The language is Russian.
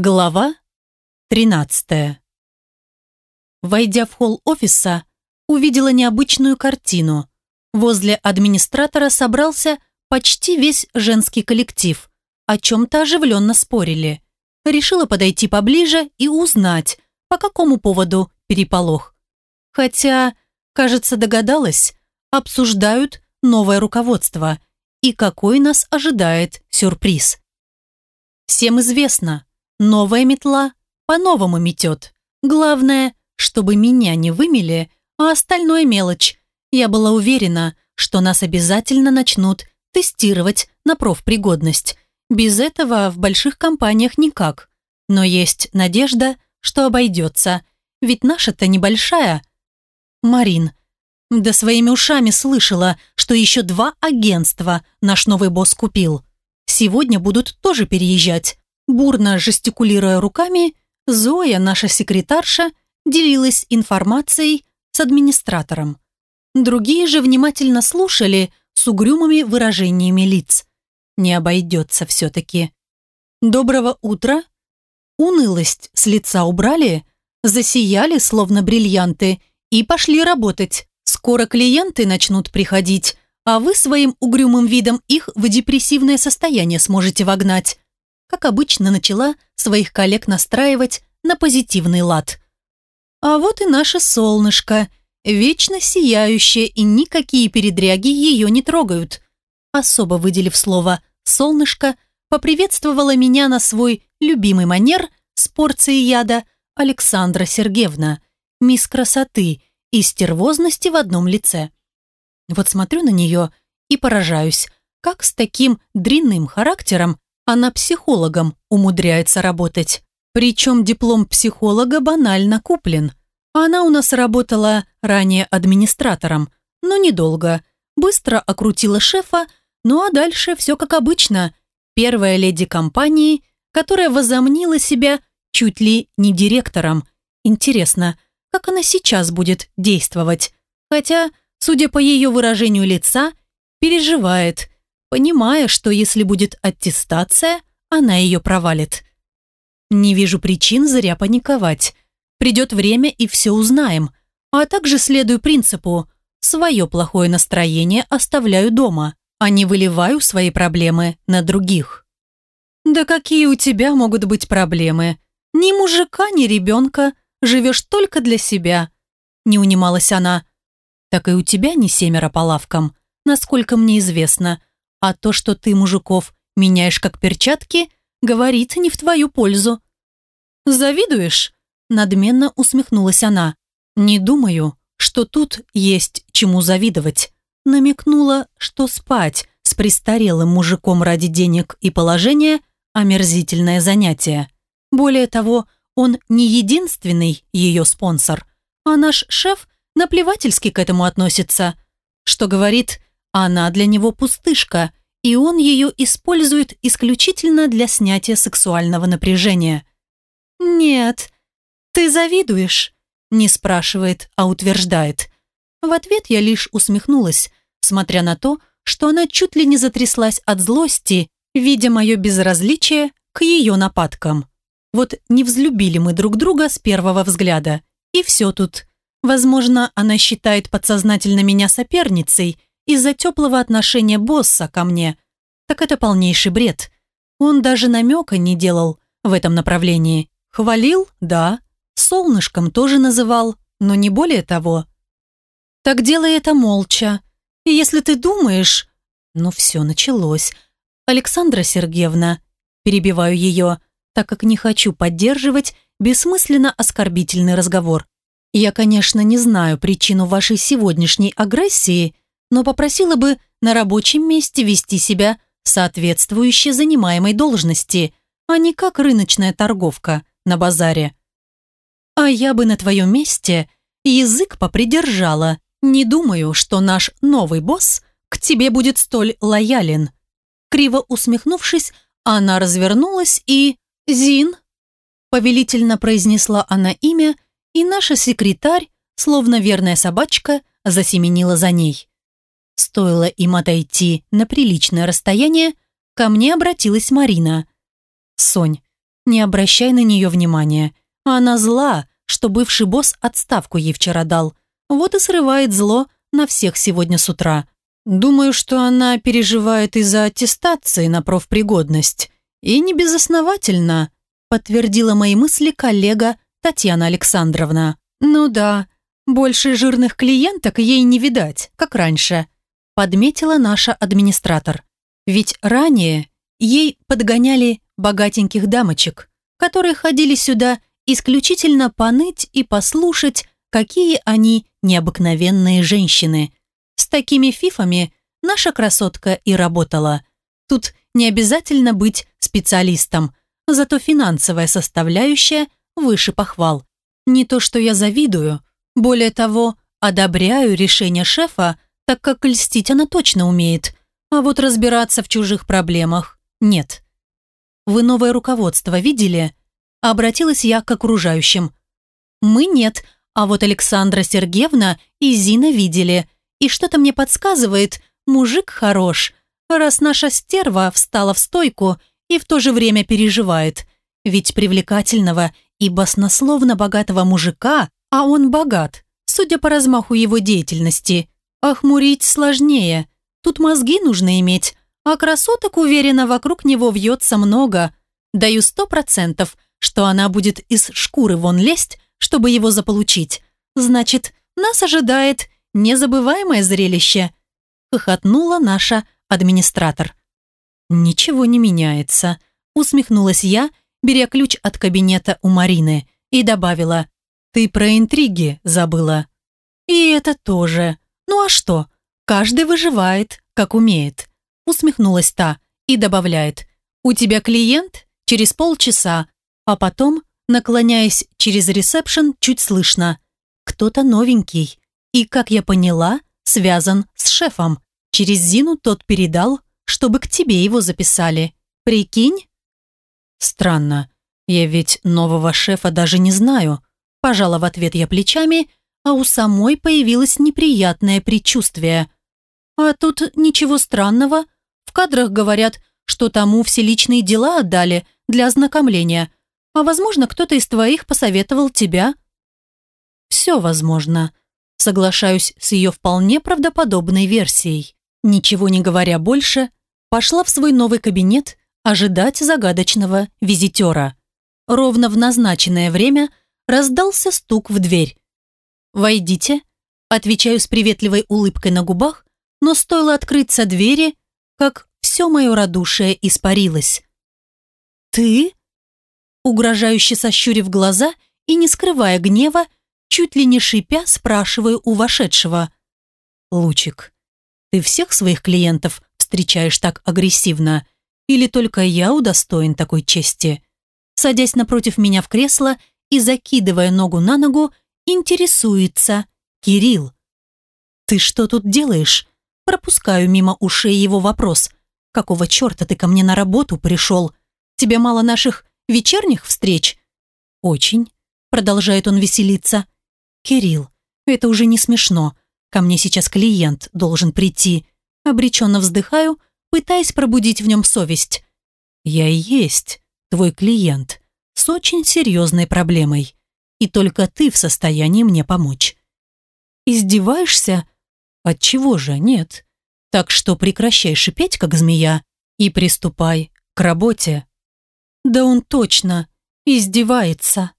Глава 13 Войдя в холл офиса, увидела необычную картину. Возле администратора собрался почти весь женский коллектив. О чем-то оживленно спорили. Решила подойти поближе и узнать, по какому поводу переполох. Хотя, кажется, догадалась, обсуждают новое руководство и какой нас ожидает сюрприз. Всем известно – Новая метла по-новому метет. Главное, чтобы меня не вымели, а остальное мелочь. Я была уверена, что нас обязательно начнут тестировать на профпригодность. Без этого в больших компаниях никак. Но есть надежда, что обойдется. Ведь наша-то небольшая. Марин, да своими ушами слышала, что еще два агентства наш новый босс купил. Сегодня будут тоже переезжать. Бурно жестикулируя руками, Зоя, наша секретарша, делилась информацией с администратором. Другие же внимательно слушали с угрюмыми выражениями лиц. Не обойдется все-таки. «Доброго утра!» Унылость с лица убрали, засияли, словно бриллианты, и пошли работать. Скоро клиенты начнут приходить, а вы своим угрюмым видом их в депрессивное состояние сможете вогнать как обычно, начала своих коллег настраивать на позитивный лад. А вот и наше солнышко, вечно сияющее, и никакие передряги ее не трогают. Особо выделив слово «солнышко», поприветствовала меня на свой любимый манер с порцией яда Александра Сергеевна, мисс красоты и стервозности в одном лице. Вот смотрю на нее и поражаюсь, как с таким дрянным характером она психологом умудряется работать. Причем диплом психолога банально куплен. Она у нас работала ранее администратором, но недолго. Быстро окрутила шефа, ну а дальше все как обычно. Первая леди компании, которая возомнила себя чуть ли не директором. Интересно, как она сейчас будет действовать? Хотя, судя по ее выражению лица, переживает – понимая, что если будет аттестация, она ее провалит. Не вижу причин зря паниковать. Придет время и все узнаем. А также следую принципу «свое плохое настроение оставляю дома, а не выливаю свои проблемы на других». «Да какие у тебя могут быть проблемы? Ни мужика, ни ребенка, живешь только для себя», не унималась она. «Так и у тебя не семеро по лавкам, насколько мне известно», а то, что ты мужиков меняешь как перчатки, говорит не в твою пользу. «Завидуешь?» – надменно усмехнулась она. «Не думаю, что тут есть чему завидовать». Намекнула, что спать с престарелым мужиком ради денег и положения – омерзительное занятие. Более того, он не единственный ее спонсор, а наш шеф наплевательски к этому относится, что говорит – она для него пустышка, и он ее использует исключительно для снятия сексуального напряжения. «Нет, ты завидуешь?» Не спрашивает, а утверждает. В ответ я лишь усмехнулась, смотря на то, что она чуть ли не затряслась от злости, видя мое безразличие к ее нападкам. Вот не взлюбили мы друг друга с первого взгляда. И все тут. Возможно, она считает подсознательно меня соперницей – из-за теплого отношения босса ко мне. Так это полнейший бред. Он даже намека не делал в этом направлении. Хвалил, да, солнышком тоже называл, но не более того. Так делай это молча. И если ты думаешь... Ну все, началось. Александра Сергеевна, перебиваю ее, так как не хочу поддерживать бессмысленно оскорбительный разговор. Я, конечно, не знаю причину вашей сегодняшней агрессии, но попросила бы на рабочем месте вести себя соответствующе занимаемой должности, а не как рыночная торговка на базаре. А я бы на твоем месте язык попридержала. Не думаю, что наш новый босс к тебе будет столь лоялен. Криво усмехнувшись, она развернулась и... «Зин!» Повелительно произнесла она имя, и наша секретарь, словно верная собачка, засеменила за ней. Стоило им отойти на приличное расстояние, ко мне обратилась Марина. «Сонь, не обращай на нее внимания. Она зла, что бывший босс отставку ей вчера дал. Вот и срывает зло на всех сегодня с утра. Думаю, что она переживает из-за аттестации на профпригодность. И не безосновательно, подтвердила мои мысли коллега Татьяна Александровна. Ну да, больше жирных клиенток ей не видать, как раньше, подметила наша администратор. Ведь ранее ей подгоняли богатеньких дамочек, которые ходили сюда исключительно поныть и послушать, какие они необыкновенные женщины. С такими фифами наша красотка и работала. Тут не обязательно быть специалистом, зато финансовая составляющая выше похвал. Не то, что я завидую, более того, одобряю решение шефа, так как льстить она точно умеет, а вот разбираться в чужих проблемах нет. Вы новое руководство видели? Обратилась я к окружающим. Мы нет, а вот Александра Сергеевна и Зина видели. И что-то мне подсказывает, мужик хорош, раз наша стерва встала в стойку и в то же время переживает. Ведь привлекательного и баснословно богатого мужика, а он богат, судя по размаху его деятельности, охмурить сложнее. Тут мозги нужно иметь, а красоток, уверенно, вокруг него вьется много. Даю сто процентов, что она будет из шкуры вон лезть, чтобы его заполучить. Значит, нас ожидает незабываемое зрелище. Хохотнула наша администратор. Ничего не меняется, усмехнулась я, беря ключ от кабинета у Марины, и добавила, «Ты про интриги забыла». «И это тоже. Ну а что? Каждый выживает, как умеет усмехнулась та и добавляет, «У тебя клиент через полчаса», а потом, наклоняясь через ресепшн, чуть слышно, «Кто-то новенький, и, как я поняла, связан с шефом. Через Зину тот передал, чтобы к тебе его записали. Прикинь?» «Странно, я ведь нового шефа даже не знаю», пожала в ответ я плечами, а у самой появилось неприятное предчувствие. «А тут ничего странного», в кадрах говорят, что тому все личные дела отдали для ознакомления, а, возможно, кто-то из твоих посоветовал тебя. Все возможно. Соглашаюсь с ее вполне правдоподобной версией. Ничего не говоря больше, пошла в свой новый кабинет ожидать загадочного визитера. Ровно в назначенное время раздался стук в дверь. «Войдите», отвечаю с приветливой улыбкой на губах, но стоило открыться двери, как все мое радушие испарилось. «Ты?» Угрожающе сощурив глаза и не скрывая гнева, чуть ли не шипя, спрашиваю у вошедшего. «Лучик, ты всех своих клиентов встречаешь так агрессивно? Или только я удостоен такой чести?» Садясь напротив меня в кресло и закидывая ногу на ногу, интересуется Кирилл. «Ты что тут делаешь?» Пропускаю мимо ушей его вопрос. «Какого черта ты ко мне на работу пришел? Тебе мало наших вечерних встреч?» «Очень», — продолжает он веселиться. «Кирилл, это уже не смешно. Ко мне сейчас клиент должен прийти». Обреченно вздыхаю, пытаясь пробудить в нем совесть. «Я и есть твой клиент с очень серьезной проблемой, и только ты в состоянии мне помочь». «Издеваешься?» Отчего же нет? Так что прекращай шипеть, как змея, и приступай к работе. Да он точно издевается.